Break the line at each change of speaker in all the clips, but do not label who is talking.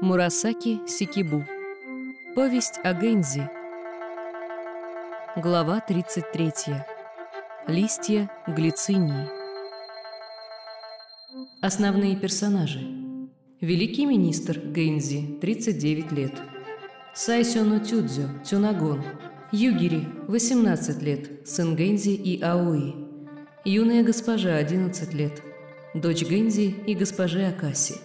Мурасаки Сикибу. Повесть о Гэнзи. Глава 33. Листья глицинии. Основные персонажи. Великий министр Гэнзи, 39 лет. Сайсёно Тюдзё, Тюнагон. Югири, 18 лет, сын Гэнзи и Аои. Юная госпожа, 11 лет. Дочь Гэнзи и госпожи Акаси.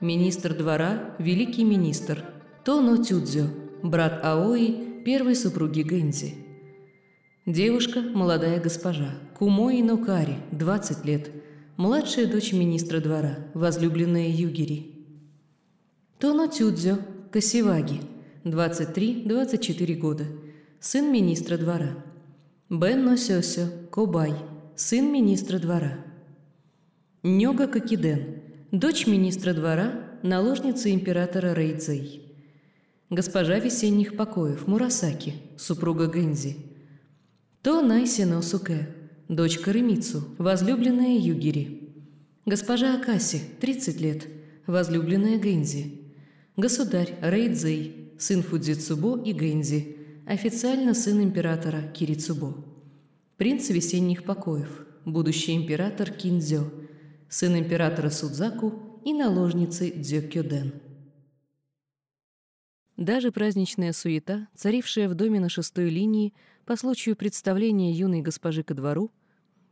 Министр двора, великий министр. Тоно Тюдзё, брат Аои, первой супруги Гэнзи. Девушка, молодая госпожа. Кумои Нокари, 20 лет. Младшая дочь министра двора, возлюбленная Югири. Тоно Тюдзё, Касиваги, 23-24 года. Сын министра двора. Бен Носёсё, Кобай, сын министра двора. Нёга Кокиден, дочь министра двора, наложница императора Рейдзей. Госпожа весенних покоев Мурасаки, супруга Гэнзи. То Найсино Суке, дочь Каремицу, возлюбленная Югири. Госпожа Акаси, 30 лет, возлюбленная Гэнзи. Государь Рейдзей, сын Фудзицубо и Гэнзи, официально сын императора Кирицубо. Принц весенних покоев, будущий император Кинзё, сын императора Судзаку и наложницы Дзёкёден. Даже праздничная суета, царившая в доме на шестой линии по случаю представления юной госпожи ко двору,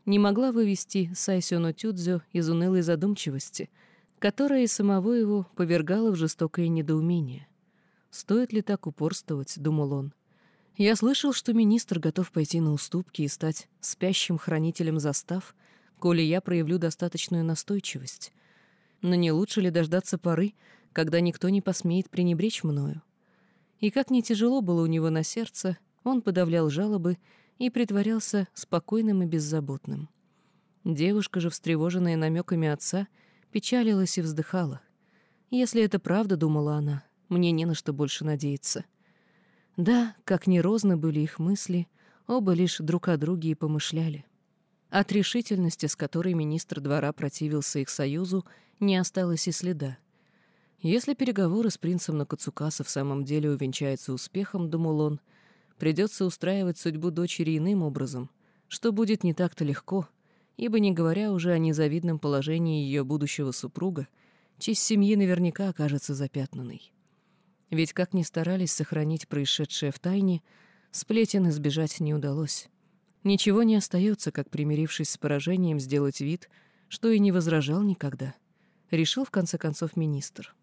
не могла вывести Сайсёно Тюдзё из унылой задумчивости, которая и самого его повергала в жестокое недоумение. «Стоит ли так упорствовать?» — думал он. «Я слышал, что министр готов пойти на уступки и стать спящим хранителем застав, коли я проявлю достаточную настойчивость. Но не лучше ли дождаться поры, когда никто не посмеет пренебречь мною?» И как не тяжело было у него на сердце, он подавлял жалобы и притворялся спокойным и беззаботным. Девушка же, встревоженная намеками отца, печалилась и вздыхала. «Если это правда, — думала она, — мне не на что больше надеяться». Да, как нерозны были их мысли, оба лишь друг о друге и помышляли. От решительности, с которой министр двора противился их союзу, не осталось и следа. Если переговоры с принцем Накацукаса в самом деле увенчаются успехом, думал он, придется устраивать судьбу дочери иным образом, что будет не так-то легко, ибо не говоря уже о незавидном положении ее будущего супруга, честь семьи наверняка окажется запятнанной. Ведь как ни старались сохранить происшедшее в тайне, сплетен избежать не удалось. Ничего не остается, как примирившись с поражением, сделать вид, что и не возражал никогда. Решил в конце концов министр.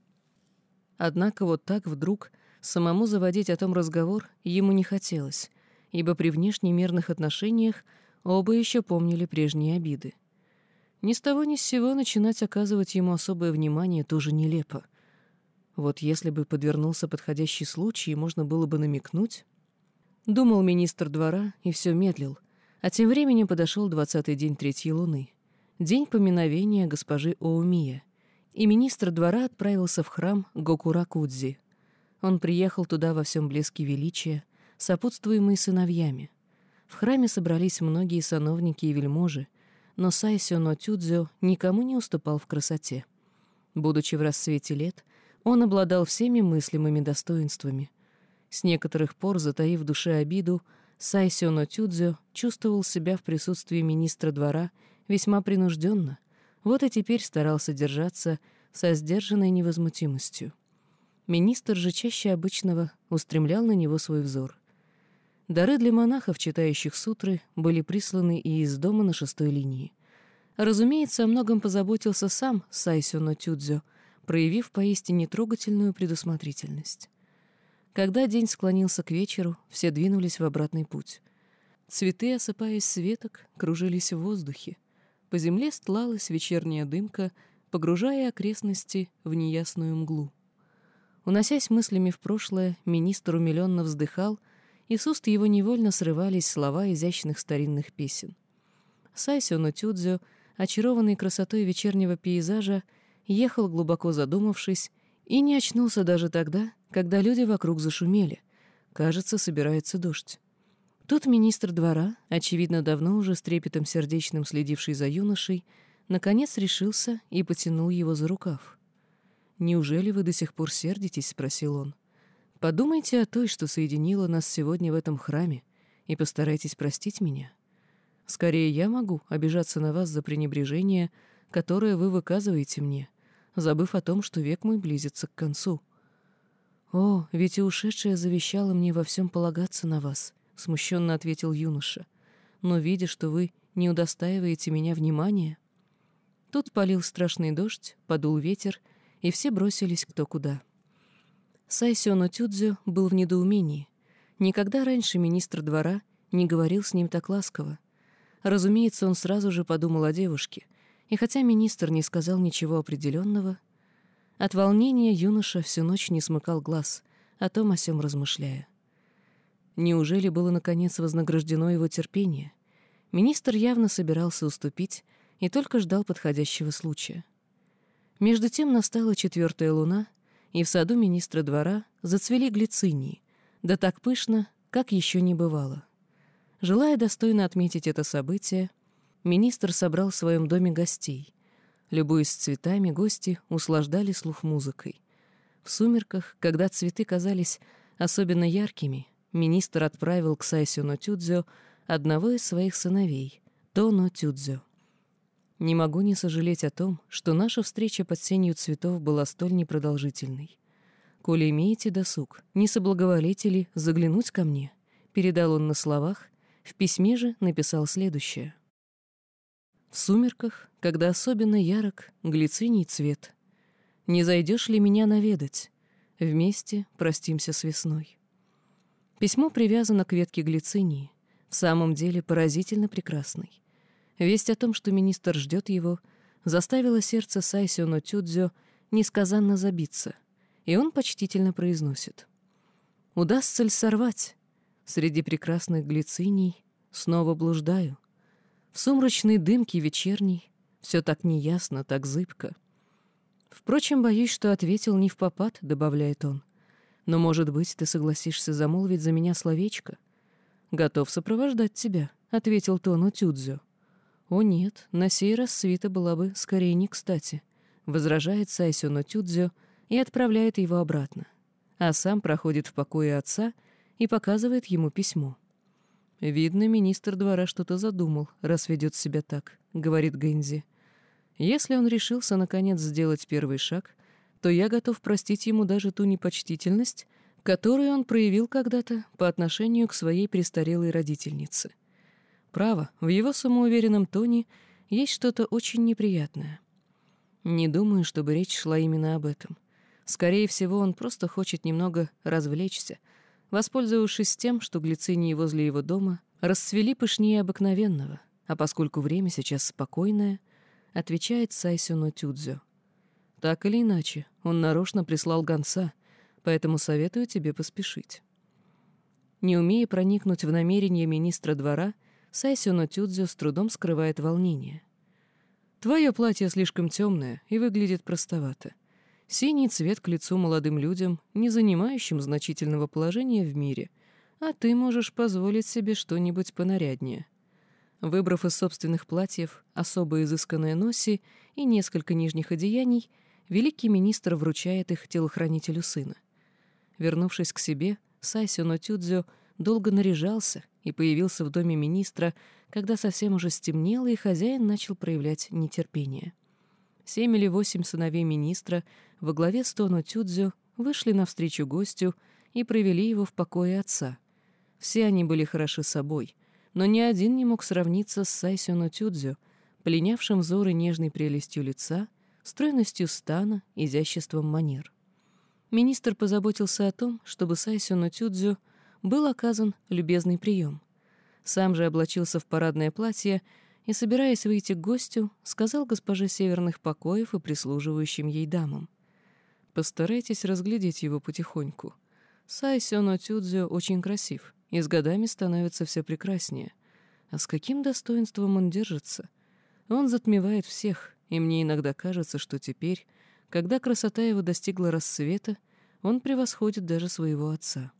Однако вот так вдруг самому заводить о том разговор ему не хотелось, ибо при внешне мирных отношениях оба еще помнили прежние обиды. Ни с того ни с сего начинать оказывать ему особое внимание тоже нелепо. Вот если бы подвернулся подходящий случай, можно было бы намекнуть... Думал министр двора и все медлил, а тем временем подошел двадцатый день третьей луны, день поминовения госпожи Оумия — и министр двора отправился в храм Гокуракудзи. Он приехал туда во всем блеске величия, сопутствуемый сыновьями. В храме собрались многие сановники и вельможи, но Сайсё но Тюдзё никому не уступал в красоте. Будучи в расцвете лет, он обладал всеми мыслимыми достоинствами. С некоторых пор, затаив в душе обиду, Сайсё но Тюдзё чувствовал себя в присутствии министра двора весьма принужденно — вот и теперь старался держаться со сдержанной невозмутимостью. Министр же чаще обычного устремлял на него свой взор. Дары для монахов, читающих сутры, были присланы и из дома на шестой линии. Разумеется, о многом позаботился сам Сайсюно Тюдзё, проявив поистине трогательную предусмотрительность. Когда день склонился к вечеру, все двинулись в обратный путь. Цветы, осыпаясь с веток, кружились в воздухе. По земле стлалась вечерняя дымка, погружая окрестности в неясную мглу. Уносясь мыслями в прошлое, министр умиленно вздыхал, и с уст его невольно срывались слова изящных старинных песен. Сайсёно Тюдзё, очарованный красотой вечернего пейзажа, ехал глубоко задумавшись и не очнулся даже тогда, когда люди вокруг зашумели. Кажется, собирается дождь. Тут министр двора, очевидно, давно уже с трепетом сердечным следивший за юношей, наконец решился и потянул его за рукав. «Неужели вы до сих пор сердитесь?» — спросил он. «Подумайте о той, что соединила нас сегодня в этом храме, и постарайтесь простить меня. Скорее я могу обижаться на вас за пренебрежение, которое вы выказываете мне, забыв о том, что век мой близится к концу. О, ведь и ушедшая завещала мне во всем полагаться на вас», — смущенно ответил юноша. «Но видя, что вы не удостаиваете меня внимания...» Тут полил страшный дождь, подул ветер, и все бросились кто куда. Сайсёно Тюдзю был в недоумении. Никогда раньше министр двора не говорил с ним так ласково. Разумеется, он сразу же подумал о девушке, и хотя министр не сказал ничего определенного, от волнения юноша всю ночь не смыкал глаз, о том о сём размышляя. Неужели было наконец вознаграждено его терпение? Министр явно собирался уступить и только ждал подходящего случая. Между тем настала четвертая луна, и в саду министра двора зацвели глицинии, да так пышно, как еще не бывало. Желая достойно отметить это событие, министр собрал в своем доме гостей. Любуясь цветами, гости услаждали слух музыкой. В сумерках, когда цветы казались особенно яркими, министр отправил к Сайсюно Тюдзё одного из своих сыновей, Тоно Тюдзё. Не могу не сожалеть о том, что наша встреча под сенью цветов была столь непродолжительной. «Коли имеете досуг, не соблаговолите ли заглянуть ко мне?» Передал он на словах, в письме же написал следующее. «В сумерках, когда особенно ярок глициний цвет, не зайдешь ли меня наведать? Вместе простимся с весной». Письмо привязано к ветке глицинии, в самом деле поразительно прекрасной. Весть о том, что министр ждет его, заставила сердце Сайсионо Тюдзё несказанно забиться — и он почтительно произносит. «Удастся ли сорвать? Среди прекрасных глициний снова блуждаю. В сумрачной дымке вечерней все так неясно, так зыбко. Впрочем, боюсь, что ответил не в попад», — добавляет он. «Но, может быть, ты согласишься замолвить за меня словечко?» «Готов сопровождать тебя», — ответил Тону Тюдзю. «О нет, на сей раз свита была бы скорее не кстати», — возражает Сайсюно Тюдзю, — и отправляет его обратно, а сам проходит в покое отца и показывает ему письмо. «Видно, министр двора что-то задумал, раз ведет себя так», — говорит Гэнзи. «Если он решился, наконец, сделать первый шаг, то я готов простить ему даже ту непочтительность, которую он проявил когда-то по отношению к своей престарелой родительнице. Право, в его самоуверенном тоне есть что-то очень неприятное. Не думаю, чтобы речь шла именно об этом. Скорее всего, он просто хочет немного развлечься, воспользовавшись тем, что глицинии возле его дома расцвели пышнее обыкновенного, а поскольку время сейчас спокойное, отвечает Сайсюно Тюдзё. Так или иначе, он нарочно прислал гонца, поэтому советую тебе поспешить. Не умея проникнуть в намерение министра двора, Сайсюно Тюдзё с трудом скрывает волнение. «Твое платье слишком темное и выглядит простовато. Синий цвет к лицу молодым людям, не занимающим значительного положения в мире, а ты можешь позволить себе что-нибудь понаряднее. Выбрав из собственных платьев особо изысканное носи и несколько нижних одеяний, великий министр вручает их телохранителю сына. Вернувшись к себе, Сайсюно Тюдзё долго наряжался и появился в доме министра, когда совсем уже стемнело, и хозяин начал проявлять нетерпение. Семь или восемь сыновей министра во главе с Тоно Тюдзю вышли навстречу гостю и провели его в покое отца. Все они были хороши собой, но ни один не мог сравниться с Сайсюно Тюдзю, пленявшим взоры нежной прелестью лица, стройностью стана, изяществом манер. Министр позаботился о том, чтобы Сайсюно Тюдзю был оказан любезный прием. Сам же облачился в парадное платье и, собираясь выйти к гостю, сказал госпоже северных покоев и прислуживающим ей дамам. «Постарайтесь разглядеть его потихоньку. Сайсёно Тюдзё очень красив и с годами становится все прекраснее. А с каким достоинством он держится? Он затмевает всех, и мне иногда кажется, что теперь, когда красота его достигла рассвета, он превосходит даже своего отца».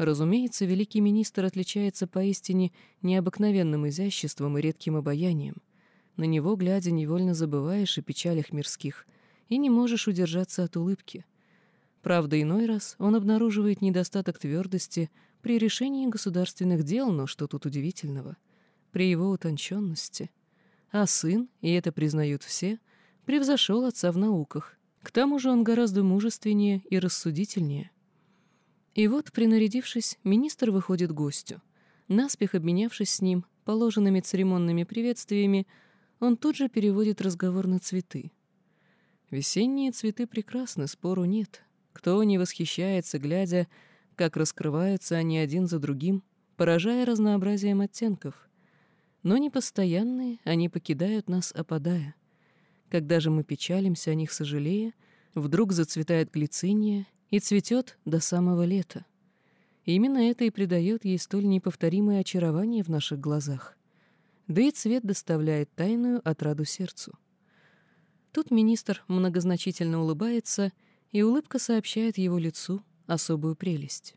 Разумеется, великий министр отличается поистине необыкновенным изяществом и редким обаянием. на него, глядя, невольно забываешь о печалях мирских и не можешь удержаться от улыбки. Правда, иной раз он обнаруживает недостаток твердости при решении государственных дел, но что тут удивительного? При его утонченности. А сын, и это признают все, превзошел отца в науках. К тому же он гораздо мужественнее и рассудительнее. И вот, принарядившись, министр выходит гостю. Наспех обменявшись с ним положенными церемонными приветствиями, он тут же переводит разговор на цветы. Весенние цветы прекрасны, спору нет. Кто не восхищается, глядя, как раскрываются они один за другим, поражая разнообразием оттенков. Но непостоянные они покидают нас, опадая. Когда же мы печалимся о них, сожалея, вдруг зацветает глициния и цветет до самого лета. Именно это и придает ей столь неповторимое очарование в наших глазах. Да и цвет доставляет тайную отраду сердцу. Тут министр многозначительно улыбается, и улыбка сообщает его лицу особую прелесть.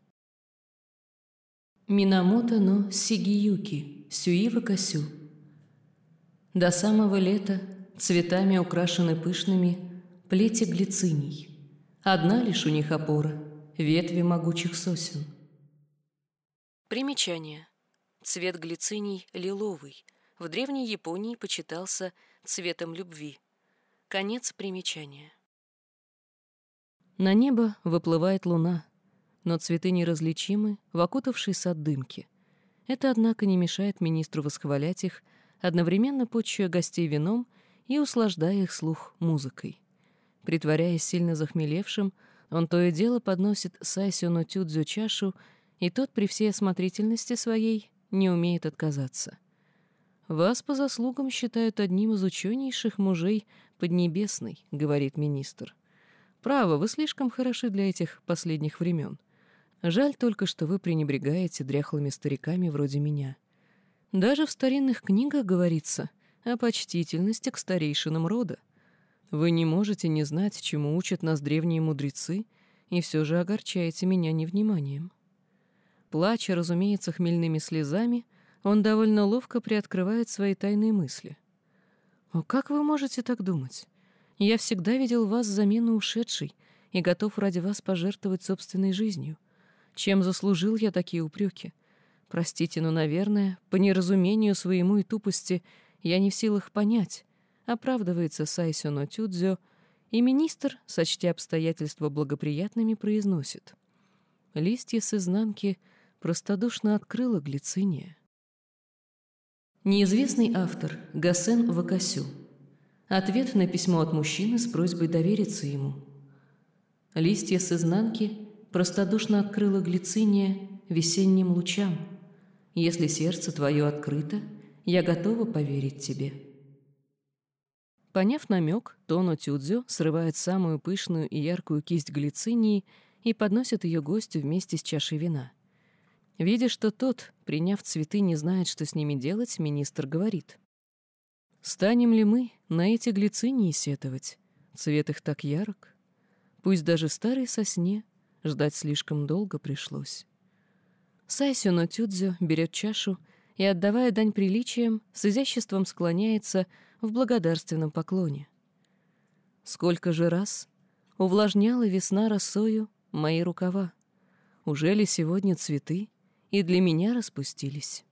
Минамото но Сигиюки, Сюива Касю. До самого лета цветами украшены пышными плети глициний. Одна лишь у них опора — ветви могучих сосен. Примечание. Цвет глициний лиловый. В Древней Японии почитался цветом любви. Конец примечания. На небо выплывает луна, но цветы неразличимы в окутавшей сад дымки. Это, однако, не мешает министру восхвалять их, одновременно почуя гостей вином и услаждая их слух музыкой. Притворяясь сильно захмелевшим, он то и дело подносит Сайсюну Тюдзю чашу, и тот при всей осмотрительности своей не умеет отказаться. «Вас по заслугам считают одним из ученейших мужей Поднебесной», — говорит министр. Право, вы слишком хороши для этих последних времен. Жаль только, что вы пренебрегаете дряхлыми стариками вроде меня. Даже в старинных книгах говорится о почтительности к старейшинам рода. Вы не можете не знать, чему учат нас древние мудрецы, и все же огорчаете меня невниманием. Плача, разумеется, хмельными слезами, он довольно ловко приоткрывает свои тайные мысли. «О, как вы можете так думать? Я всегда видел вас замену ушедшей и готов ради вас пожертвовать собственной жизнью. Чем заслужил я такие упреки? Простите, но, наверное, по неразумению своему и тупости я не в силах понять, оправдывается Сайсюно Тюдзё, и министр, сочтя обстоятельства благоприятными, произносит. Листья с изнанки простодушно открыла глициния. Неизвестный автор Гасен Вакасю Ответ на письмо от мужчины с просьбой довериться ему. Листья с изнанки простодушно открыла глициния весенним лучам. Если сердце твое открыто, я готова поверить тебе. Поняв намек, Тоно Тюдзю срывает самую пышную и яркую кисть глицинии и подносит ее гостю вместе с чашей вина. Видя, что тот, приняв цветы, не знает, что с ними делать, министр говорит — Станем ли мы на эти глицинии сетовать? Цвет их так ярок. Пусть даже старой сосне ждать слишком долго пришлось. Сайсюно Тюдзю берет чашу и, отдавая дань приличиям, с изяществом склоняется в благодарственном поклоне. Сколько же раз увлажняла весна росою мои рукава? Уже ли сегодня цветы и для меня распустились?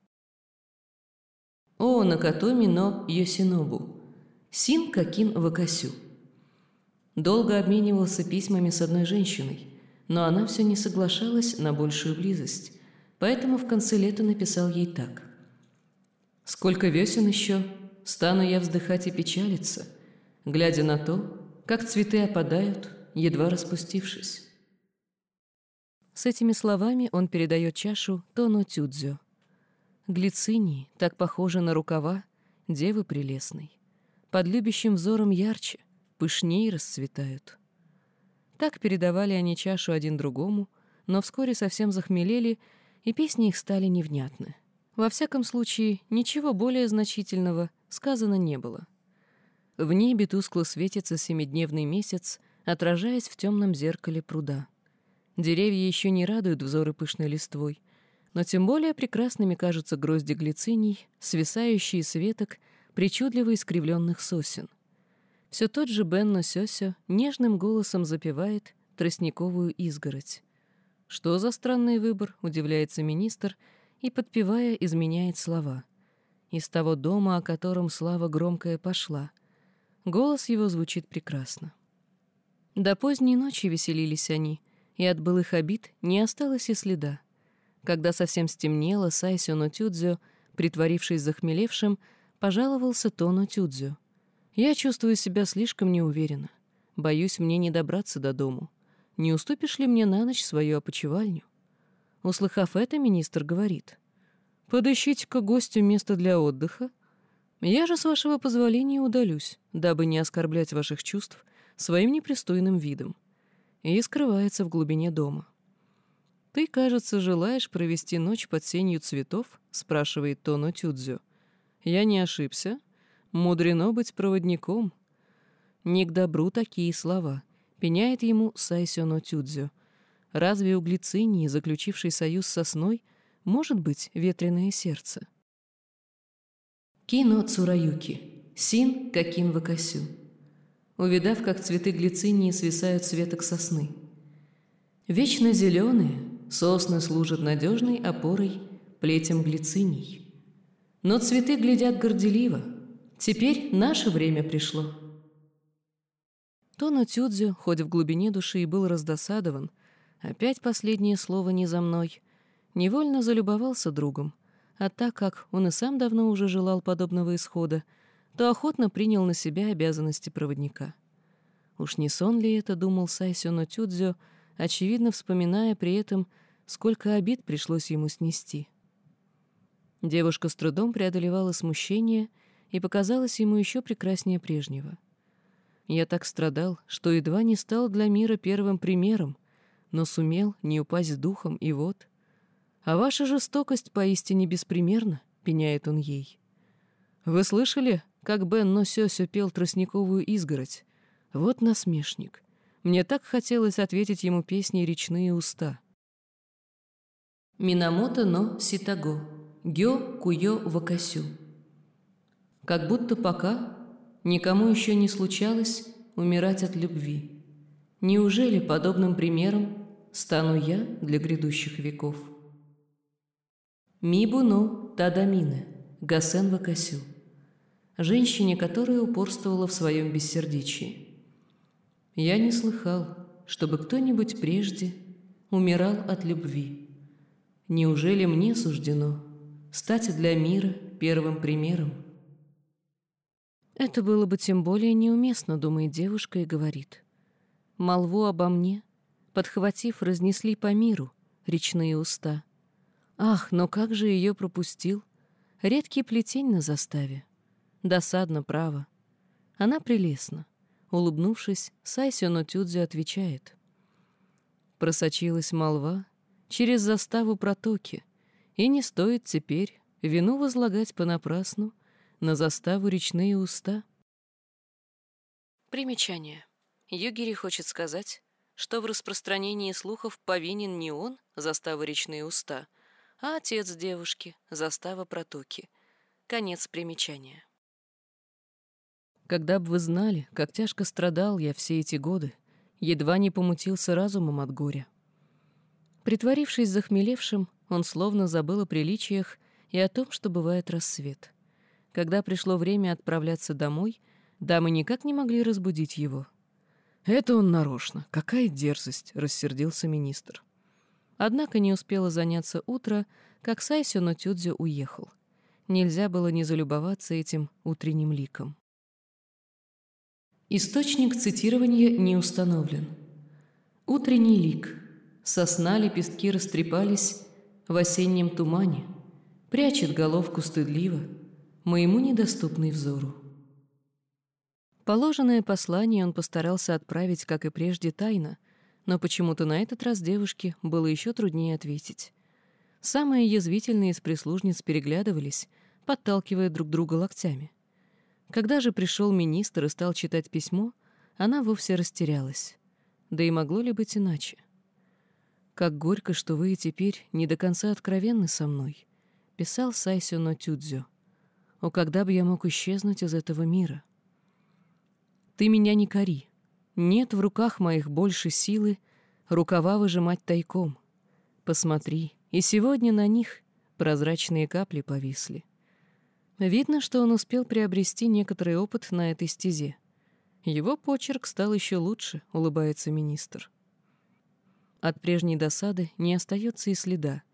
О Накатоми но Йосинобу, Син Какин Вакасю. Долго обменивался письмами с одной женщиной, но она все не соглашалась на большую близость, поэтому в конце лета написал ей так. «Сколько весен еще, стану я вздыхать и печалиться, глядя на то, как цветы опадают, едва распустившись». С этими словами он передает чашу Тону Тюдзю. Глицинии, так похожи на рукава, девы прелестной. Под любящим взором ярче, пышней расцветают. Так передавали они чашу один другому, но вскоре совсем захмелели, и песни их стали невнятны. Во всяком случае, ничего более значительного сказано не было. В небе тускло светится семидневный месяц, отражаясь в темном зеркале пруда. Деревья еще не радуют взоры пышной листвой — но тем более прекрасными кажутся грозди глициний, свисающие с веток причудливо искривленных сосен. Все тот же Бенно Сёсё нежным голосом запевает тростниковую изгородь. Что за странный выбор, удивляется министр, и, подпевая, изменяет слова. Из того дома, о котором слава громкая пошла. Голос его звучит прекрасно. До поздней ночи веселились они, и от былых обид не осталось и следа. Когда совсем стемнело, Сайсёно Тюдзё, притворившись захмелевшим, пожаловался Тону Тюдзю. «Я чувствую себя слишком неуверенно. Боюсь мне не добраться до дому. Не уступишь ли мне на ночь свою опочивальню?» Услыхав это, министр говорит. «Подыщите-ка гостю место для отдыха. Я же, с вашего позволения, удалюсь, дабы не оскорблять ваших чувств своим непристойным видом». И скрывается в глубине дома. «Ты, кажется, желаешь провести ночь под сенью цветов?» — спрашивает Тоно Тюдзю. Я не ошибся. Мудрено быть проводником. Не к добру такие слова. Пеняет ему Сайсёно Тюдзю. Разве у Глицинии, заключившей союз с сосной, может быть ветреное сердце? Кино Цураюки. Син Какин Вакасю. Увидав, как цветы глицинии свисают с веток сосны. Вечно зеленые сосны служат надежной опорой плетям глициний. Но цветы глядят горделиво. Теперь наше время пришло. Тоно Тюдзю, хоть в глубине души и был раздосадован, опять последнее слово не за мной, невольно залюбовался другом, а так как он и сам давно уже желал подобного исхода, то охотно принял на себя обязанности проводника. Уж не сон ли это, думал Сайсюно Тюдзю, очевидно вспоминая при этом, сколько обид пришлось ему снести. Девушка с трудом преодолевала смущение и показалась ему еще прекраснее прежнего. Я так страдал, что едва не стал для мира первым примером, но сумел не упасть духом, и вот... А ваша жестокость поистине беспримерна, — пеняет он ей. Вы слышали, как Бен Носёсё пел тростниковую изгородь? Вот насмешник. Мне так хотелось ответить ему песней «Речные уста». Минамото но Ситаго Гё Куё Вакасю. Как будто пока никому еще не случалось умирать от любви. Неужели подобным примером стану я для грядущих веков? Мибуно Тадамине, Гасен Вакасю. Женщине, которая упорствовала в своем бессердечии. Я не слыхал, чтобы кто-нибудь прежде умирал от любви. Неужели мне суждено стать для мира первым примером. Это было бы тем более неуместно, думает девушка и говорит. Молву обо мне, подхватив, разнесли по миру речные уста. Ах, но как же ее пропустил? Редкий плетень на заставе. Досадно, право. Она прелестна. Улыбнувшись, Сайсёно Тюдзи отвечает. Просочилась молва через заставу протоки — и не стоит теперь вину возлагать понапрасну на заставу речные уста. Примечание. Югири хочет сказать, что в распространении слухов повинен не он, застава речные уста, а отец девушки, застава протоки. Конец примечания. Когда бы вы знали, как тяжко страдал я все эти годы, едва не помутился разумом от горя. Притворившись захмелевшим, он словно забыл о приличиях и о том, что бывает рассвет. Когда пришло время отправляться домой, дамы никак не могли разбудить его. «Это он нарочно. Какая дерзость!» — рассердился министр. Однако не успело заняться утро, как Сайсё Нотюдзё уехал. Нельзя было не залюбоваться этим утренним ликом. Источник цитирования не установлен. Утренний лик. Сосна лепестки растрепались, в осеннем тумане, прячет головку стыдливо, моему недоступный взору. Положенное послание он постарался отправить, как и прежде, тайно, но почему-то на этот раз девушке было еще труднее ответить. Самые язвительные из прислужниц переглядывались, подталкивая друг друга локтями. Когда же пришел министр и стал читать письмо, она вовсе растерялась. Да и могло ли быть иначе? «Как горько, что вы и теперь не до конца откровенны со мной», — писал Сайсюно Тюдзю. О, когда бы я мог исчезнуть из этого мира? Ты меня не кори. Нет в руках моих больше силы рукава выжимать тайком. Посмотри, и сегодня на них прозрачные капли повисли. Видно, что он успел приобрести некоторый опыт на этой стезе. Его почерк стал еще лучше, улыбается министр. От прежней досады не остается и следа.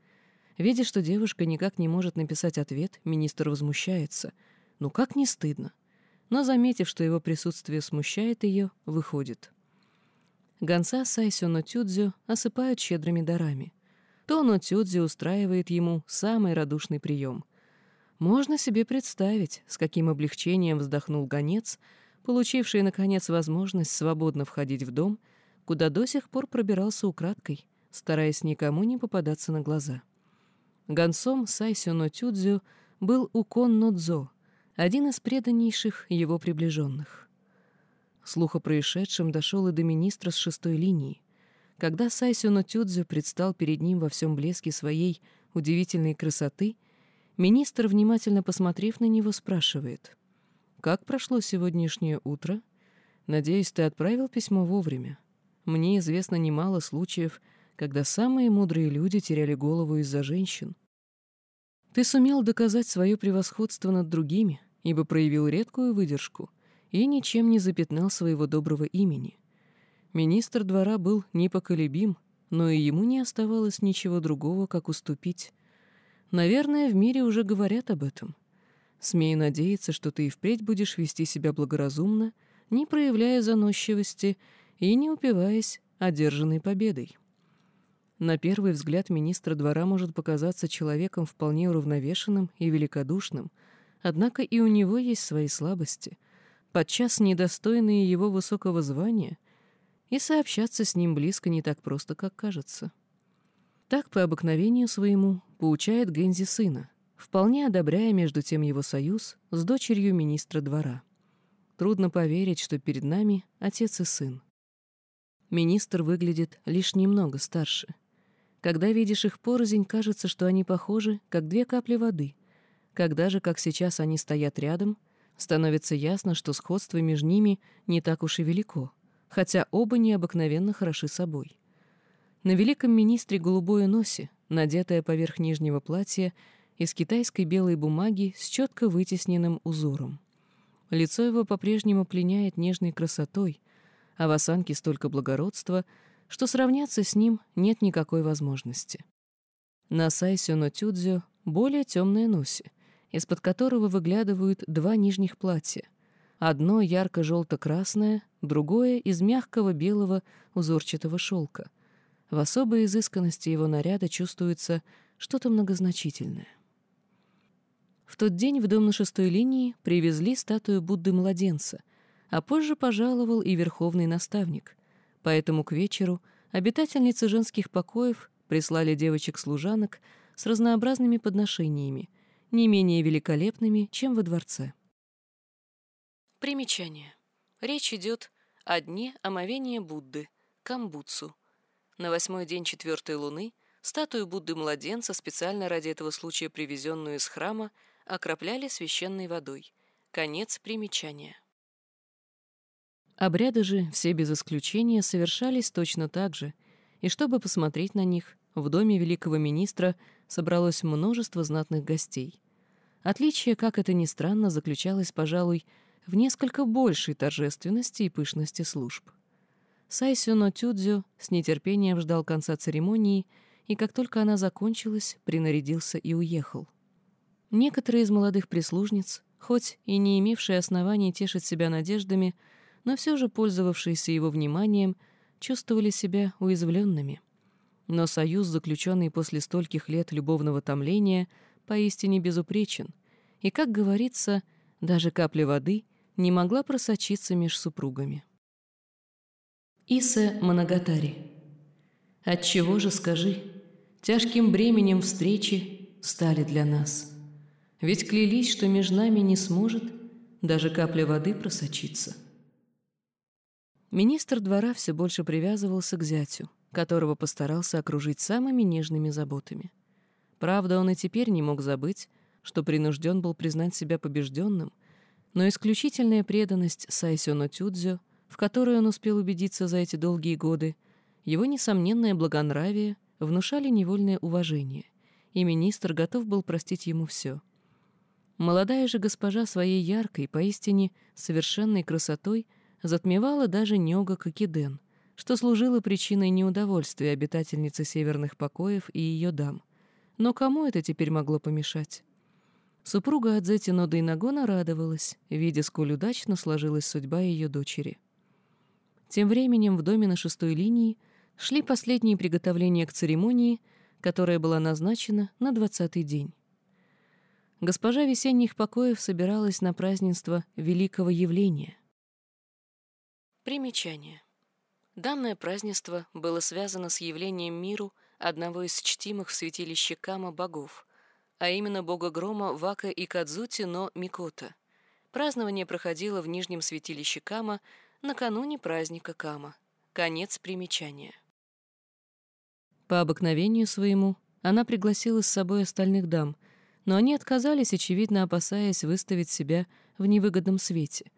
Видя, что девушка никак не может написать ответ, министр возмущается. Ну как не стыдно? Но, заметив, что его присутствие смущает ее, выходит. Гонца Сайсё Тюдзю осыпают щедрыми дарами. То Тюдзю устраивает ему самый радушный прием. Можно себе представить, с каким облегчением вздохнул гонец, получивший, наконец, возможность свободно входить в дом — куда до сих пор пробирался украдкой, стараясь никому не попадаться на глаза. Гонцом Сайсё но Тюдзю был Укон Нодзо, один из преданнейших его приближенных. Слух о происшедшем дошел и до министра с шестой линии. Когда Сайсё но Тюдзю предстал перед ним во всем блеске своей удивительной красоты, министр, внимательно посмотрев на него, спрашивает, «Как прошло сегодняшнее утро? Надеюсь, ты отправил письмо вовремя?» Мне известно немало случаев, когда самые мудрые люди теряли голову из-за женщин. Ты сумел доказать свое превосходство над другими, ибо проявил редкую выдержку и ничем не запятнал своего доброго имени. Министр двора был непоколебим, но и ему не оставалось ничего другого, как уступить. Наверное, в мире уже говорят об этом. Смею надеяться, что ты и впредь будешь вести себя благоразумно, не проявляя заносчивости и не упиваясь одержанной победой. На первый взгляд министр двора может показаться человеком вполне уравновешенным и великодушным, однако и у него есть свои слабости, подчас недостойные его высокого звания, и сообщаться с ним близко не так просто, как кажется. Так по обыкновению своему поучает Гензи сына, вполне одобряя между тем его союз с дочерью министра двора. Трудно поверить, что перед нами отец и сын. Министр выглядит лишь немного старше. Когда видишь их порознь, кажется, что они похожи, как две капли воды. Когда же, как сейчас, они стоят рядом, становится ясно, что сходство между ними не так уж и велико, хотя оба необыкновенно хороши собой. На великом министре голубое носе, надетое поверх нижнего платья, из китайской белой бумаги с четко вытесненным узором. Лицо его по-прежнему пленяет нежной красотой, а в осанке столько благородства, что сравняться с ним нет никакой возможности. На Сайсё но Тюдзю более темное носи, из-под которого выглядывают два нижних платья. Одно ярко-желто-красное, другое из мягкого белого узорчатого шелка. В особой изысканности его наряда чувствуется что-то многозначительное. В тот день в дом на шестой линии привезли статую Будды-младенца, а позже пожаловал и верховный наставник. Поэтому к вечеру обитательницы женских покоев прислали девочек-служанок с разнообразными подношениями, не менее великолепными, чем во дворце. Примечание. Речь идет о дне омовения Будды, Камбуцу. На восьмой день четвертой луны статую Будды-младенца, специально ради этого случая привезенную из храма, окропляли священной водой. Конец примечания. Обряды же, все без исключения, совершались точно так же, и чтобы посмотреть на них, в доме великого министра собралось множество знатных гостей. Отличие, как это ни странно, заключалось, пожалуй, в несколько большей торжественности и пышности служб. Сайсю но Тюдзю с нетерпением ждал конца церемонии, и как только она закончилась, принарядился и уехал. Некоторые из молодых прислужниц, хоть и не имевшие оснований тешить себя надеждами, но все же пользовавшиеся его вниманием, чувствовали себя уязвленными. Но союз, заключенный после стольких лет любовного томления, поистине безупречен, и, как говорится, даже капля воды не могла просочиться меж супругами. Иса Манагатари. Отчего же, скажи, тяжким бременем встречи стали для нас? Ведь клялись, что между нами не сможет даже капля воды просочиться. Министр двора все больше привязывался к зятю, которого постарался окружить самыми нежными заботами. Правда, он и теперь не мог забыть, что принужден был признать себя побежденным, но исключительная преданность Сайсёно Тюдзё, в которой он успел убедиться за эти долгие годы, его несомненное благонравие внушали невольное уважение, и министр готов был простить ему все. Молодая же госпожа своей яркой, поистине совершенной красотой затмевала даже Нёга Кокиден, что служило причиной неудовольствия обитательницы северных покоев и ее дам. Но кому это теперь могло помешать? Супруга Адзети Нода Инагона радовалась, видя, сколь удачно сложилась судьба ее дочери. Тем временем в доме на шестой линии шли последние приготовления к церемонии, которая была назначена на двадцатый день. Госпожа весенних покоев собиралась на празднество Великого Явления. Примечание. Данное празднество было связано с явлением миру одного из чтимых в святилище Кама богов, а именно бога грома Вака и Кадзути, но Микота. Празднование проходило в нижнем святилище Кама накануне праздника Кама. Конец примечания. По обыкновению своему она пригласила с собой остальных дам, но они отказались, очевидно опасаясь выставить себя в невыгодном свете.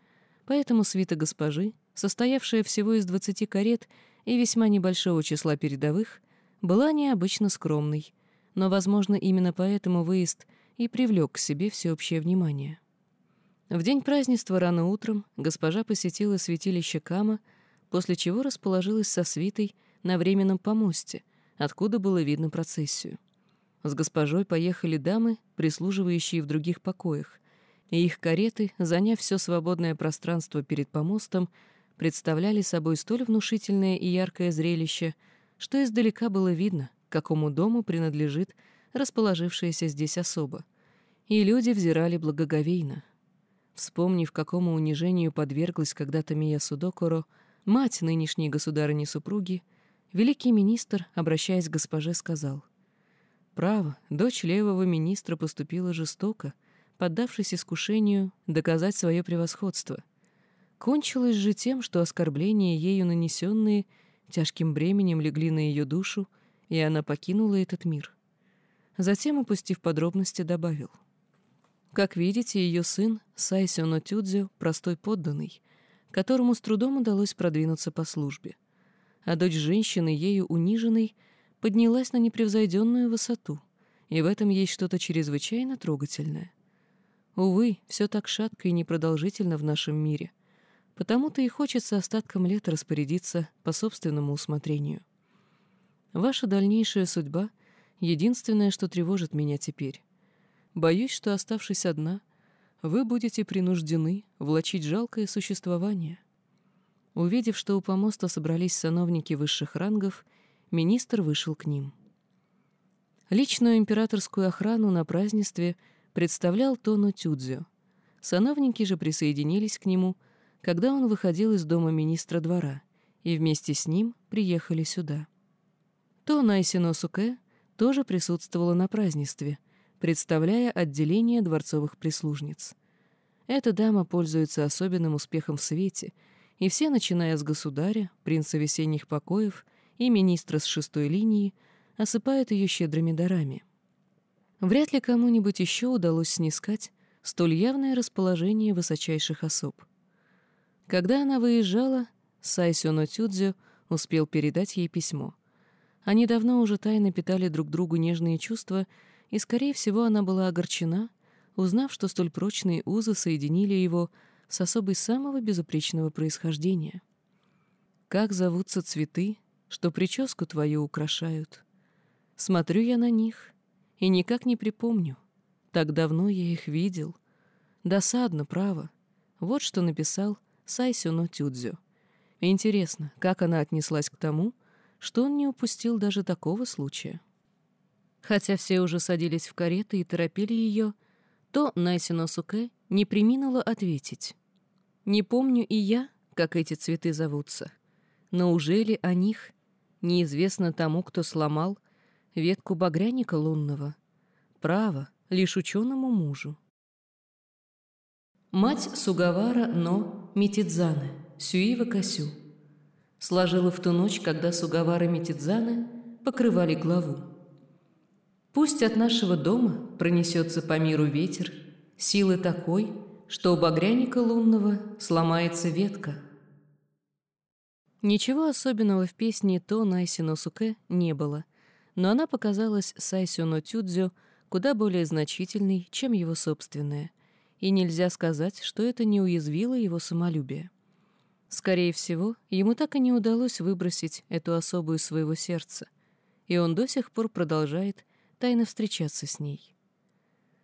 Поэтому свита госпожи, состоявшая всего из двадцати карет и весьма небольшого числа передовых, была необычно скромной, но, возможно, именно поэтому выезд и привлек к себе всеобщее внимание. В день празднества рано утром госпожа посетила святилище Кама, после чего расположилась со свитой на временном помосте, откуда было видно процессию. С госпожой поехали дамы, прислуживающие в других покоях, и их кареты, заняв все свободное пространство перед помостом, представляли собой столь внушительное и яркое зрелище, что издалека было видно, какому дому принадлежит расположившаяся здесь особа. И люди взирали благоговейно. Вспомнив, какому унижению подверглась когда-то Мия Судокоро, мать нынешней государыни-супруги, великий министр, обращаясь к госпоже, сказал, «Право, дочь левого министра поступила жестоко, поддавшись искушению доказать свое превосходство. Кончилось же тем, что оскорбления ею нанесенные тяжким бременем легли на ее душу, и она покинула этот мир. Затем, опустив подробности, добавил. Как видите, ее сын Сайсёно Тюдзю — простой подданный, которому с трудом удалось продвинуться по службе. А дочь женщины, ею униженной, поднялась на непревзойденную высоту, и в этом есть что-то чрезвычайно трогательное. Увы, все так шатко и непродолжительно в нашем мире, потому-то и хочется остатком лет распорядиться по собственному усмотрению. Ваша дальнейшая судьба — единственное, что тревожит меня теперь. Боюсь, что, оставшись одна, вы будете принуждены влачить жалкое существование. Увидев, что у помоста собрались сановники высших рангов, министр вышел к ним. Личную императорскую охрану на празднестве представлял Тоно Тюдзю. Сановники же присоединились к нему, когда он выходил из дома министра двора, и вместе с ним приехали сюда то Найсино Суке тоже присутствовала на празднестве, представляя отделение дворцовых прислужниц. Эта дама пользуется особенным успехом в свете, и все, начиная с государя, принца весенних покоев и министра с шестой линии, осыпают ее щедрыми дарами. Вряд ли кому-нибудь еще удалось снискать столь явное расположение высочайших особ. Когда она выезжала, Сайсёно Тюдзю успел передать ей письмо — они давно уже тайно питали друг другу нежные чувства, и, скорее всего, она была огорчена, узнав, что столь прочные узы соединили его с особой самого безупречного происхождения. «Как зовутся цветы, что прическу твою украшают? Смотрю я на них и никак не припомню. Так давно я их видел. Досадно, право. Вот что написал Сайсюно Тюдзю. Интересно, как она отнеслась к тому, что он не упустил даже такого случая. Хотя все уже садились в кареты и торопили ее, то Найсино Суке не приминула ответить. «Не помню и я, как эти цветы зовутся, но уже ли о них неизвестно тому, кто сломал ветку багряника лунного? Право, лишь ученому мужу». Мать Сугавара Но Митидзаны, Сюива Касю сложила в ту ночь, когда Сугавара Митидзаны покрывали главу. Пусть от нашего дома пронесется по миру ветер, силы такой, что у багряника лунного сломается ветка. Ничего особенного в песне «То Найсино Суке» не было, но она показалась Сайсюно Тюдзю куда более значительной, чем его собственная, и нельзя сказать, что это не уязвило его самолюбие. Скорее всего, ему так и не удалось выбросить эту особую своего сердца, и он до сих пор продолжает тайно встречаться с ней.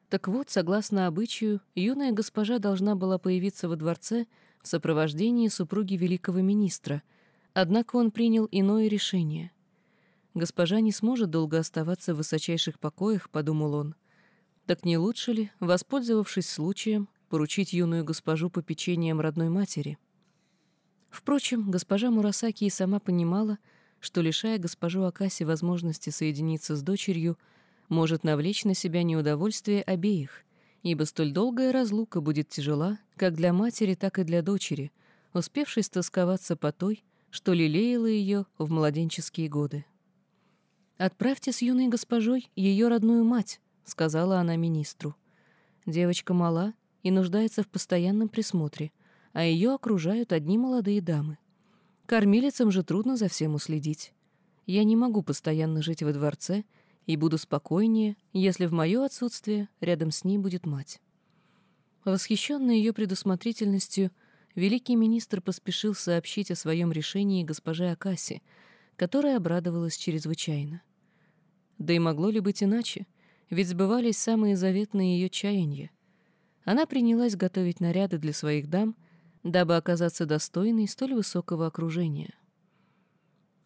Так вот, согласно обычаю, юная госпожа должна была появиться во дворце в сопровождении супруги великого министра, однако он принял иное решение. Госпожа не сможет долго оставаться в высочайших покоях, подумал он. Так не лучше ли, воспользовавшись случаем, поручить юную госпожу попечением родной матери? Впрочем, госпожа Мурасаки и сама понимала, что, лишая госпожу Акаси возможности соединиться с дочерью, может навлечь на себя неудовольствие обеих, ибо столь долгая разлука будет тяжела как для матери, так и для дочери, успевшей стосковаться по той, что лелеяла ее в младенческие годы. «Отправьте с юной госпожой ее родную мать», — сказала она министру. «Девочка мала и нуждается в постоянном присмотре, а ее окружают одни молодые дамы. Кормилицам же трудно за всем уследить. Я не могу постоянно жить во дворце и буду спокойнее, если в мое отсутствие рядом с ней будет мать. Восхищенный ее предусмотрительностью, великий министр поспешил сообщить о своем решении госпоже Акаси, которая обрадовалась чрезвычайно. Да и могло ли быть иначе, ведь сбывались самые заветные ее чаяния. Она принялась готовить наряды для своих дам, дабы оказаться достойной столь высокого окружения.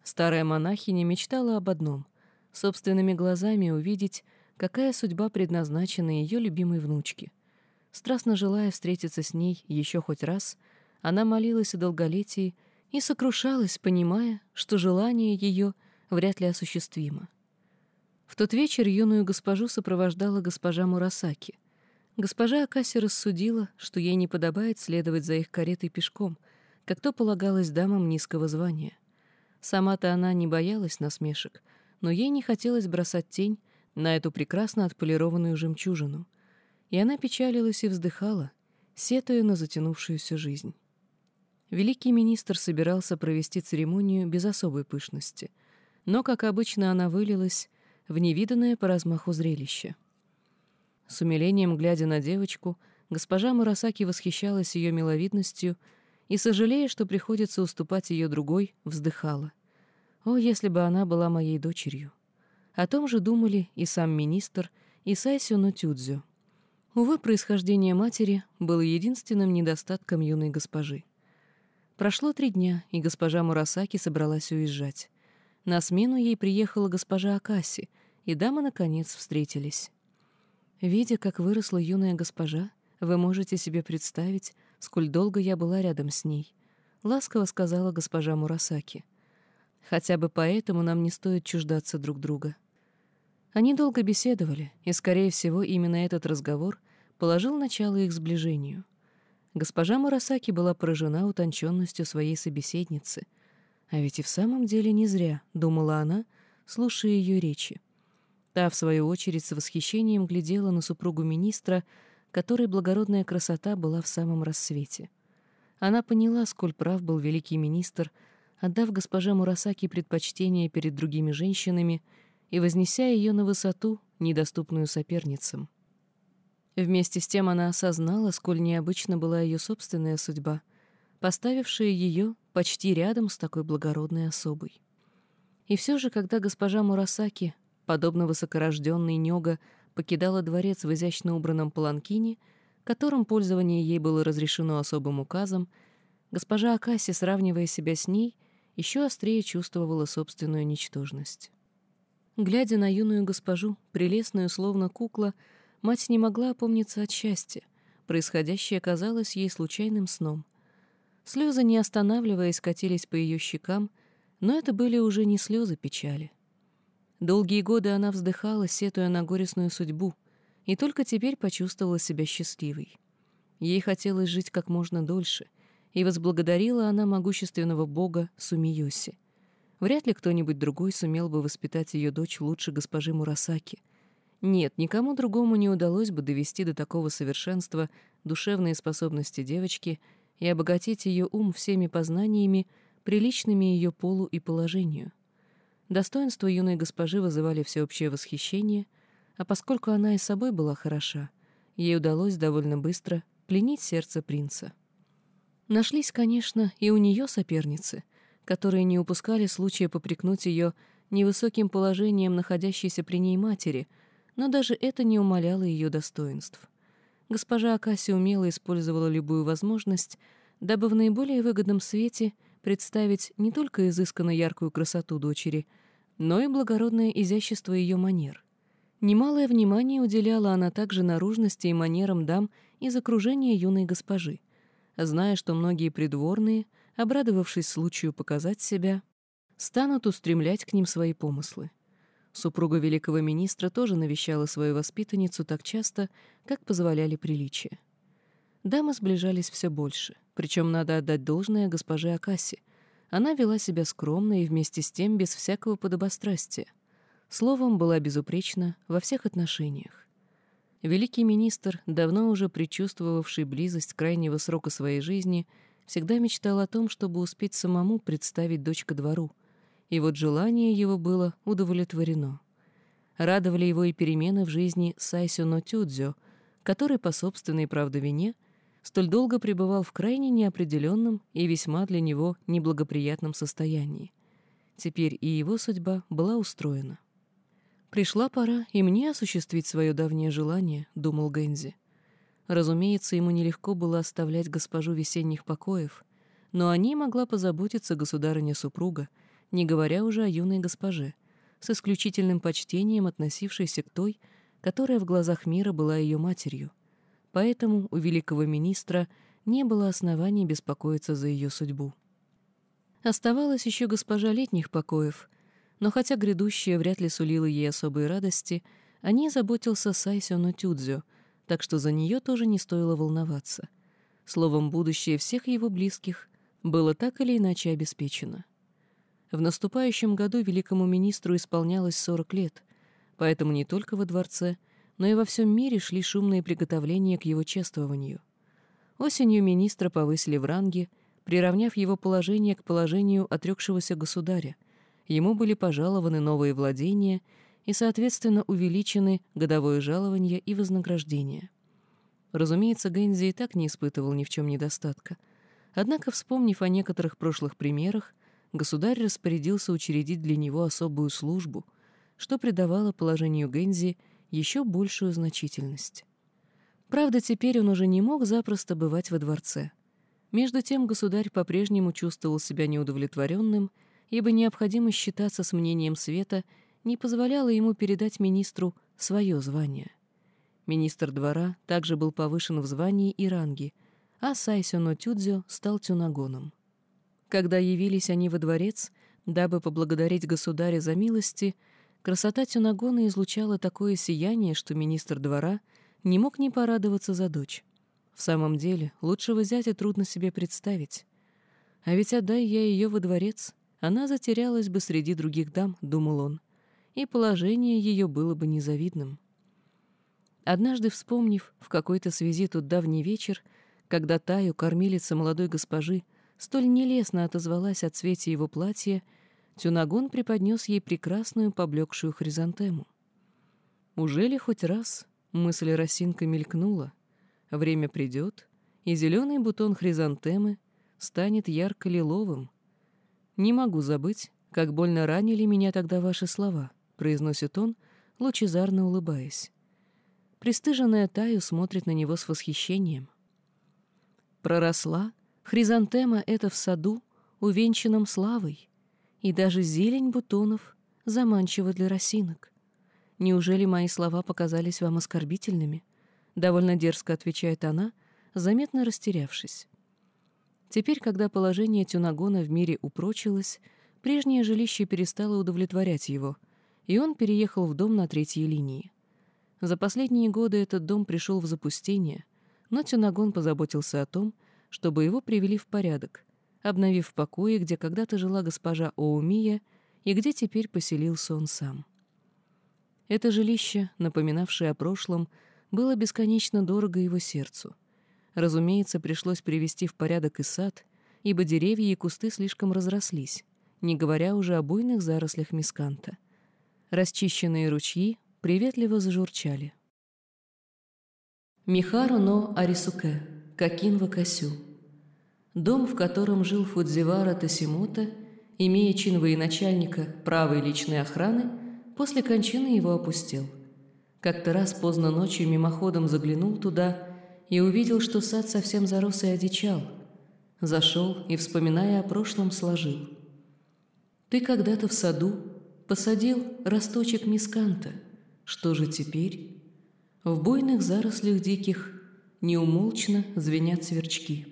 Старая монахиня мечтала об одном собственными глазами увидеть, какая судьба предназначена ее любимой внучке. Страстно желая встретиться с ней еще хоть раз, она молилась о долголетии и сокрушалась, понимая, что желание ее вряд ли осуществимо. В тот вечер юную госпожу сопровождала госпожа Мурасаки. Госпожа Акаси рассудила, что ей не подобает следовать за их каретой пешком, как то полагалось дамам низкого звания. Сама-то она не боялась насмешек — но ей не хотелось бросать тень на эту прекрасно отполированную жемчужину, и она печалилась и вздыхала, сетуя на затянувшуюся жизнь. Великий министр собирался провести церемонию без особой пышности, но, как обычно, она вылилась в невиданное по размаху зрелище. С умилением глядя на девочку, госпожа Мурасаки восхищалась ее миловидностью и, сожалея, что приходится уступать ее другой, вздыхала. О, если бы она была моей дочерью! О том же думали и сам министр, и Сайсюно Тюдзю. Увы, происхождение матери было единственным недостатком юной госпожи. Прошло три дня, и госпожа Мурасаки собралась уезжать. На смену ей приехала госпожа Акаси, и дамы, наконец, встретились. Видя, как выросла юная госпожа, вы можете себе представить, сколь долго я была рядом с ней, — ласково сказала госпожа Мурасаки. Хотя бы поэтому нам не стоит чуждаться друг друга. Они долго беседовали, и, скорее всего, именно этот разговор положил начало их сближению. Госпожа Мурасаки была поражена утонченностью своей собеседницы. А ведь и в самом деле не зря, — думала она, слушая ее речи. Та, в свою очередь, с восхищением глядела на супругу министра, которой благородная красота была в самом рассвете. Она поняла, сколь прав был великий министр — отдав госпоже Мурасаки предпочтение перед другими женщинами и вознеся ее на высоту, недоступную соперницам. Вместе с тем она осознала, сколь необычна была ее собственная судьба, поставившая ее почти рядом с такой благородной особой. И все же, когда госпожа Мурасаки, подобно высокорожденной Нега, покидала дворец в изящно убранном паланкине, которым пользование ей было разрешено особым указом, госпожа Акаси, сравнивая себя с ней, — еще острее чувствовала собственную ничтожность. Глядя на юную госпожу, прелестную словно кукла, мать не могла опомниться от счастья. Происходящее казалось ей случайным сном. Слезы, не останавливаясь, катились по ее щекам, но это были уже не слезы печали. Долгие годы она вздыхала, сетуя на горестную судьбу, и только теперь почувствовала себя счастливой. Ей хотелось жить как можно дольше — и возблагодарила она могущественного бога Сумиюси. Вряд ли кто-нибудь другой сумел бы воспитать ее дочь лучше госпожи Мурасаки, Нет, никому другому не удалось бы довести до такого совершенства душевные способности девочки и обогатить ее ум всеми познаниями, приличными ее полу и положению. Достоинства юной госпожи вызывали всеобщее восхищение, а поскольку она и собой была хороша, ей удалось довольно быстро пленить сердце принца. Нашлись, конечно, и у нее соперницы, которые не упускали случая попрекнуть ее невысоким положением находящейся при ней матери, но даже это не умаляло ее достоинств. Госпожа Акаси умело использовала любую возможность, дабы в наиболее выгодном свете представить не только изысканно яркую красоту дочери, но и благородное изящество ее манер. Немалое внимание уделяла она также наружности и манерам дам из окружения юной госпожи, зная, что многие придворные, обрадовавшись случаю показать себя, станут устремлять к ним свои помыслы. Супруга великого министра тоже навещала свою воспитанницу так часто, как позволяли приличия. Дамы сближались все больше, причем надо отдать должное госпоже Акаси. Она вела себя скромно и вместе с тем без всякого подобострастия. Словом, была безупречна во всех отношениях. Великий министр, давно уже предчувствовавший близость крайнего срока своей жизни, всегда мечтал о том, чтобы успеть самому представить дочь ко двору, и вот желание его было удовлетворено. Радовали его и перемены в жизни Сайсю но Тюдзё, который, по собственной правде вине, столь долго пребывал в крайне неопределенном и весьма для него неблагоприятном состоянии. Теперь и его судьба была устроена. «Пришла пора и мне осуществить свое давнее желание», — думал Гэнзи. Разумеется, ему нелегко было оставлять госпожу весенних покоев, но о ней могла позаботиться государыня-супруга, не говоря уже о юной госпоже, с исключительным почтением относившейся к той, которая в глазах мира была ее матерью. Поэтому у великого министра не было оснований беспокоиться за ее судьбу. Оставалась еще госпожа летних покоев, но хотя грядущее вряд ли сулило ей особой радости, о ней заботился Сайсё Тюдзё, так что за нее тоже не стоило волноваться. Словом, будущее всех его близких было так или иначе обеспечено. В наступающем году великому министру исполнялось 40 лет, поэтому не только во дворце, но и во всем мире шли шумные приготовления к его чествованию. Осенью министра повысили в ранге, приравняв его положение к положению отрекшегося государя. Ему были пожалованы новые владения и, соответственно, увеличены годовое жалование и вознаграждение. Разумеется, Гэнзи и так не испытывал ни в чем недостатка. Однако, вспомнив о некоторых прошлых примерах, государь распорядился учредить для него особую службу, что придавало положению Гэнзи еще большую значительность. Правда, теперь он уже не мог запросто бывать во дворце. Между тем государь по-прежнему чувствовал себя неудовлетворенным, ибо необходимо считаться с мнением света не позволяло ему передать министру свое звание. Министр двора также был повышен в звании и ранге, а Сайсёно Тюдзё стал тюнагоном. Когда явились они во дворец, дабы поблагодарить государя за милости, красота Тюнагона излучала такое сияние, что министр двора не мог не порадоваться за дочь. В самом деле, лучшего зятя трудно себе представить. А ведь отдай я ее во дворец, она затерялась бы среди других дам, думал он, и положение ее было бы незавидным. Однажды вспомнив в какой-то связи тот давний вечер, когда Таю, кормилица молодой госпожи, столь нелестно отозвалась о цвете его платья, Тюнагон преподнес ей прекрасную поблекшую хризантему. Уже ли хоть раз мысль росинка мелькнула? Время придет, и зеленый бутон хризантемы станет ярко-лиловым. «Не могу забыть, как больно ранили меня тогда ваши слова», — произносит он, лучезарно улыбаясь. Престыженная Таю смотрит на него с восхищением. Проросла Хризантема — это в саду, увенчанном славой, и даже зелень бутонов заманчива для росинок. Неужели мои слова показались вам оскорбительными? Довольно дерзко отвечает она, заметно растерявшись. Теперь, когда положение Тюнагона в мире упрочилось, прежнее жилище перестало удовлетворять его, и он переехал в дом на третьей линии. За последние годы этот дом пришел в запустение, но Тюнагон позаботился о том, чтобы его привели в порядок, обновив покои, где когда-то жила госпожа Оумия и где теперь поселился он сам. Это жилище, напоминавшее о прошлом, было бесконечно дорого его сердцу. Разумеется, пришлось привести в порядок и сад, ибо деревья и кусты слишком разрослись, не говоря уже о буйных зарослях мисканта. Расчищенные ручьи приветливо зажурчали. Михару но Арисуке, Какин Вакасю. Дом, в котором жил Фудзивара Тасимота, имея чин военачальника правой личной охраны, после кончины его опустел. Как-то раз поздно ночью мимоходом заглянул туда и увидел, что сад совсем зарос и одичал. Зашел и, вспоминая о прошлом, сложил. «Ты когда-то в саду посадил росточек мисканта. Что же теперь?» В буйных зарослях диких неумолчно звенят сверчки.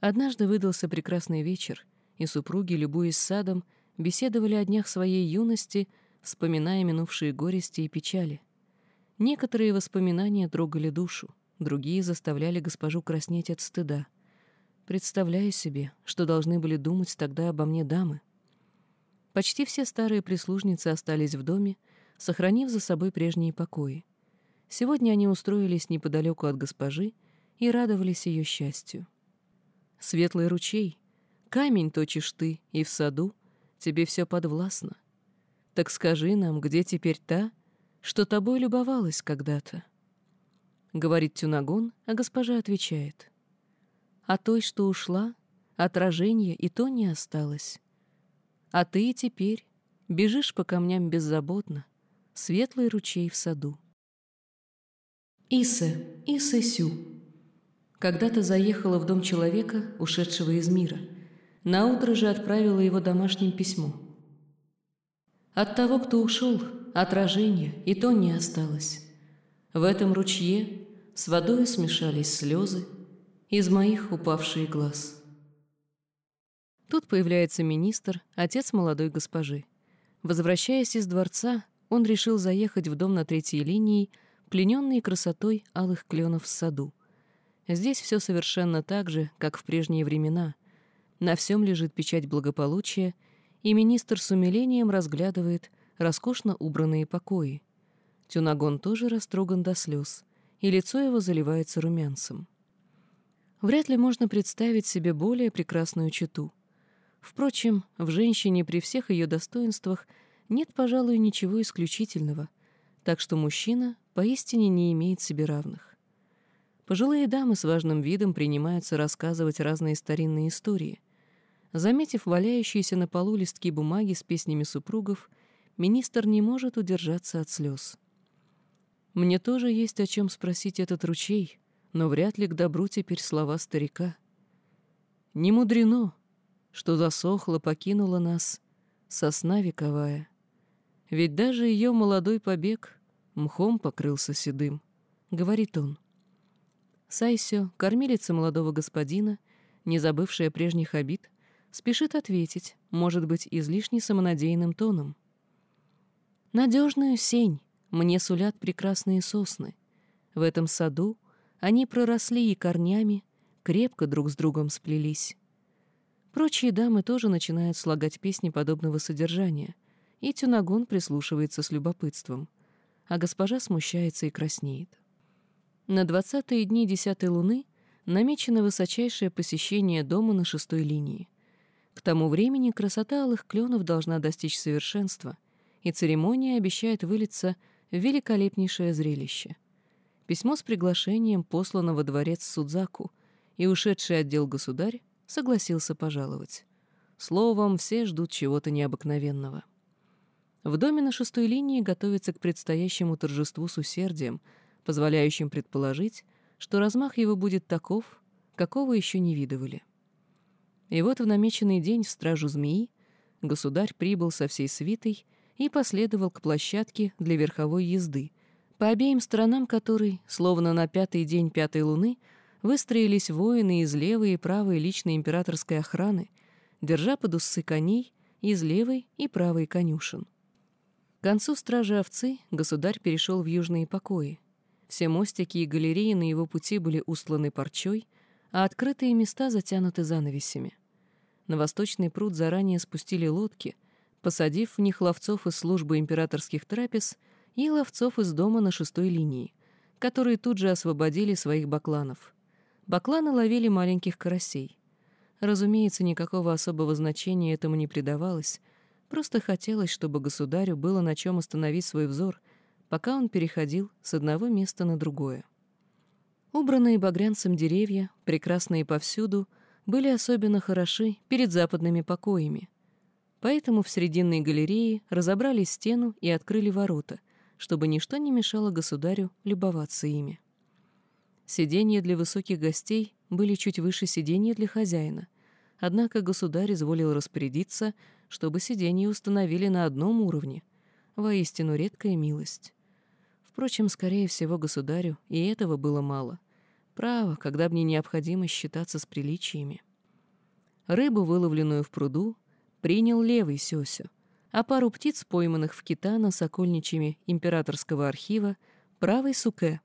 Однажды выдался прекрасный вечер, и супруги, любуясь садом, беседовали о днях своей юности, вспоминая минувшие горести и печали. Некоторые воспоминания трогали душу, другие заставляли госпожу краснеть от стыда. Представляю себе, что должны были думать тогда обо мне дамы. Почти все старые прислужницы остались в доме, сохранив за собой прежние покои. Сегодня они устроились неподалеку от госпожи и радовались ее счастью. Светлый ручей, камень точишь ты, и в саду тебе все подвластно. Так скажи нам, где теперь та, что тобой любовалась когда-то? Говорит Тюнагон, а госпожа отвечает. А той, что ушла, отражение и то не осталось. А ты теперь бежишь по камням беззаботно, светлый ручей в саду. Исе, Исе Сю. Когда-то заехала в дом человека, ушедшего из мира. Наутро же отправила его домашним письмо. От того, кто ушел, отражения и то не осталось. В этом ручье с водой смешались слезы из моих упавших глаз. Тут появляется министр, отец молодой госпожи. Возвращаясь из дворца, он решил заехать в дом на третьей линии, плененный красотой алых кленов в саду. Здесь все совершенно так же, как в прежние времена. На всем лежит печать благополучия, и министр с умилением разглядывает роскошно убранные покои. Тюнагон тоже растроган до слез, и лицо его заливается румянцем. Вряд ли можно представить себе более прекрасную читу. Впрочем, в женщине при всех ее достоинствах – нет, пожалуй, ничего исключительного, так что мужчина поистине не имеет себе равных. Пожилые дамы с важным видом принимаются рассказывать разные старинные истории. Заметив валяющиеся на полу листки бумаги с песнями супругов, министр не может удержаться от слез. «Мне тоже есть о чем спросить этот ручей, но вряд ли к добру теперь слова старика. Не мудрено, что засохла, покинула нас сосна вековая. Ведь даже ее молодой побег мхом покрылся седым, — говорит он. Сайсё, кормилица молодого господина, не забывшая прежних обид, спешит ответить, может быть, излишне самонадеянным тоном. «Надежную сень мне сулят прекрасные сосны. В этом саду они проросли и корнями, крепко друг с другом сплелись». Прочие дамы тоже начинают слагать песни подобного содержания — и Тюнагон прислушивается с любопытством, а госпожа смущается и краснеет. На двадцатые дни десятой луны намечено высочайшее посещение дома на шестой линии. К тому времени красота алых кленов должна достичь совершенства, и церемония обещает вылиться в великолепнейшее зрелище. Письмо с приглашением послано во дворец Судзаку, и ушедший отдел государь согласился пожаловать. Словом, все ждут чего-то необыкновенного. В доме на шестой линии готовится к предстоящему торжеству с усердием, позволяющим предположить, что размах его будет таков, какого еще не видывали. И вот в намеченный день в стражу змеи государь прибыл со всей свитой и последовал к площадке для верховой езды, по обеим сторонам которой, словно на пятый день пятой луны, выстроились воины из левой и правой личной императорской охраны, держа под усы коней из левой и правой конюшен. К концу стражи овцы государь перешел в южные покои. Все мостики и галереи на его пути были устланы парчой, а открытые места затянуты занавесями. На восточный пруд заранее спустили лодки, посадив в них ловцов из службы императорских трапез и ловцов из дома на шестой линии, которые тут же освободили своих бакланов. Бакланы ловили маленьких карасей. Разумеется, никакого особого значения этому не придавалось, просто хотелось, чтобы государю было на чем остановить свой взор, пока он переходил с одного места на другое. Убранные багрянцем деревья, прекрасные повсюду, были особенно хороши перед западными покоями. Поэтому в срединной галерее разобрали стену и открыли ворота, чтобы ничто не мешало государю любоваться ими. Сиденья для высоких гостей были чуть выше сиденья для хозяина, однако государь изволил распорядиться, чтобы сиденья установили на одном уровне. Воистину редкая милость. Впрочем, скорее всего, государю и этого было мало. Право, когда мне необходимо считаться с приличиями. Рыбу, выловленную в пруду, принял левый сёсю, а пару птиц, пойманных в Китана сокольничьими императорского архива, правый суке.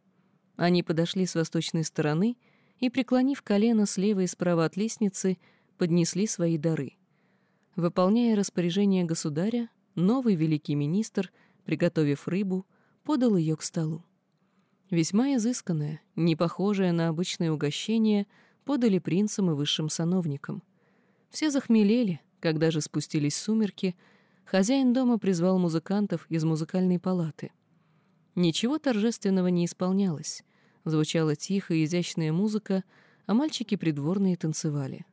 Они подошли с восточной стороны и, преклонив колено слева и справа от лестницы, поднесли свои дары. Выполняя распоряжение государя, новый великий министр, приготовив рыбу, подал ее к столу. Весьма изысканное, не похожее на обычное угощение, подали принцам и высшим сановникам. Все захмелели, когда же спустились сумерки, хозяин дома призвал музыкантов из музыкальной палаты. Ничего торжественного не исполнялось. Звучала тихая и изящная музыка, а мальчики придворные танцевали.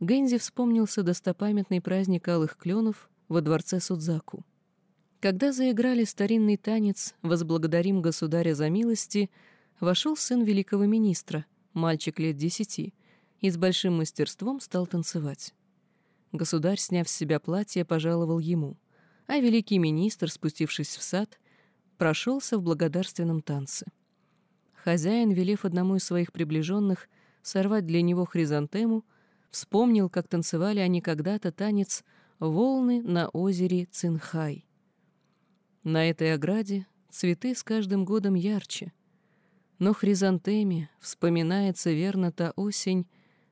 Гэнзи вспомнился достопамятный праздник алых кленов во дворце Судзаку. Когда заиграли старинный танец «Возблагодарим государя за милости», вошел сын великого министра, мальчик лет десяти, и с большим мастерством стал танцевать. Государь, сняв с себя платье, пожаловал ему, а великий министр, спустившись в сад, прошелся в благодарственном танце. Хозяин, велев одному из своих приближенных сорвать для него хризантему, вспомнил, как танцевали они когда-то танец «Волны на озере Цинхай». На этой ограде цветы с каждым годом ярче. Но хризантеме вспоминается верно та осень,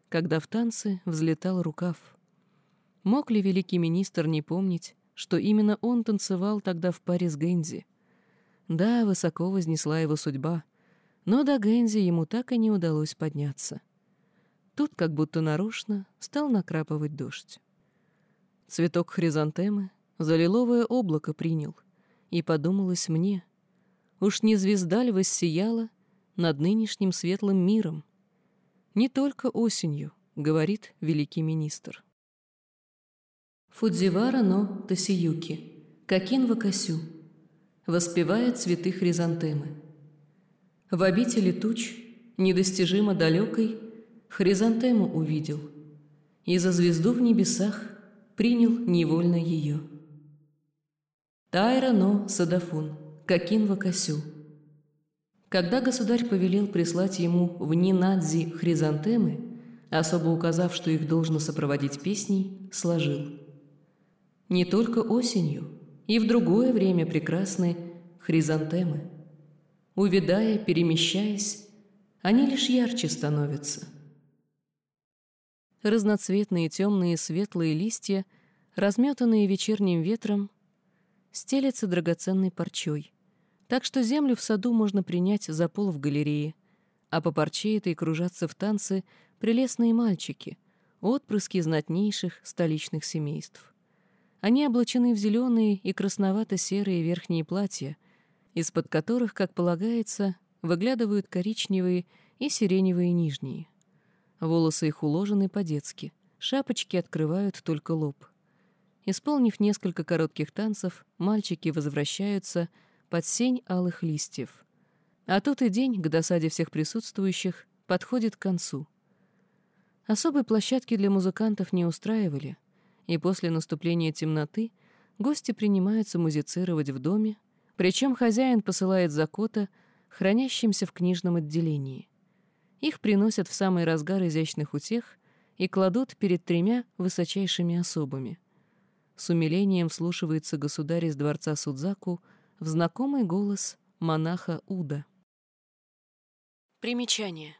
когда в танце взлетал рукав. Мог ли великий министр не помнить, что именно он танцевал тогда в паре с Гэнзи? Да, высоко вознесла его судьба, но до Гэнзи ему так и не удалось подняться. Тут, как будто нарочно, стал накрапывать дождь. Цветок хризантемы за лиловое облако принял — и подумалось мне, уж не звезда ли воссияла над нынешним светлым миром? Не только осенью, говорит великий министр. Фудзивара но Тосиюки, Какин Вакасю, воспевает цветы хризантемы. В обители туч, недостижимо далекой, хризантему увидел, и за звезду в небесах принял невольно ее. Тайра но Садафун, Какин Вакасю. Когда государь повелел прислать ему в Нинадзи хризантемы, особо указав, что их должно сопроводить песней, сложил. Не только осенью, и в другое время прекрасны хризантемы. Увидая, перемещаясь, они лишь ярче становятся. Разноцветные темные светлые листья, разметанные вечерним ветром, стелется драгоценной парчой. Так что землю в саду можно принять за пол в галерее, а по парче этой кружатся в танцы прелестные мальчики, отпрыски знатнейших столичных семейств. Они облачены в зеленые и красновато-серые верхние платья, из-под которых, как полагается, выглядывают коричневые и сиреневые нижние. Волосы их уложены по-детски, шапочки открывают только лоб. Исполнив несколько коротких танцев, мальчики возвращаются под сень алых листьев. А тут и день, к досаде всех присутствующих, подходит к концу. Особой площадки для музыкантов не устраивали, и после наступления темноты гости принимаются музицировать в доме, причем хозяин посылает закота, хранящимся в книжном отделении. Их приносят в самый разгар изящных утех и кладут перед тремя высочайшими особами — с умилением вслушивается государь из дворца Судзаку в знакомый голос монаха Уда. Примечание.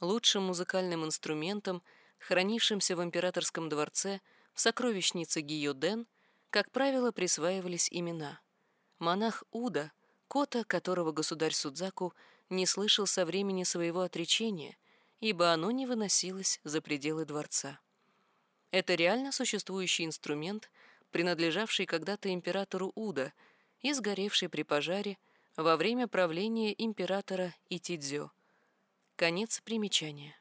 Лучшим музыкальным инструментом, хранившимся в императорском дворце в сокровищнице Гиоден, как правило, присваивались имена. Монах Уда, кота, которого государь Судзаку не слышал со времени своего отречения, ибо оно не выносилось за пределы дворца. Это реально существующий инструмент, принадлежавший когда-то императору Уда и сгоревший при пожаре во время правления императора Итидзё. Конец примечания.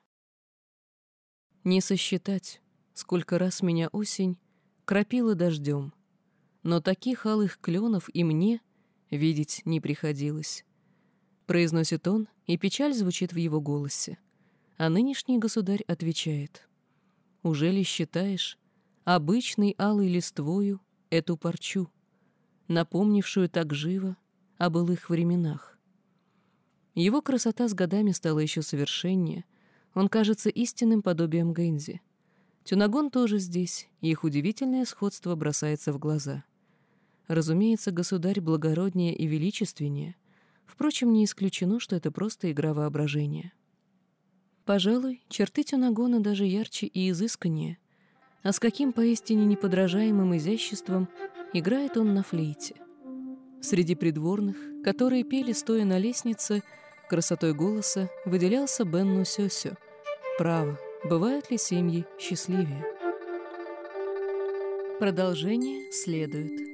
Не сосчитать, сколько раз меня осень кропила дождем, но таких алых кленов и мне видеть не приходилось. Произносит он, и печаль звучит в его голосе. А нынешний государь отвечает. «Уже ли считаешь обычной алой листвою эту парчу, напомнившую так живо о былых временах?» Его красота с годами стала еще совершеннее, он кажется истинным подобием Гэнзи. Тюнагон тоже здесь, и их удивительное сходство бросается в глаза. Разумеется, государь благороднее и величественнее. Впрочем, не исключено, что это просто игра воображения. Пожалуй, черты Тюнагона даже ярче и изысканнее. А с каким поистине неподражаемым изяществом играет он на флейте. Среди придворных, которые пели, стоя на лестнице, красотой голоса выделялся Бенну Сёсю. Право, бывают ли семьи счастливее? Продолжение следует.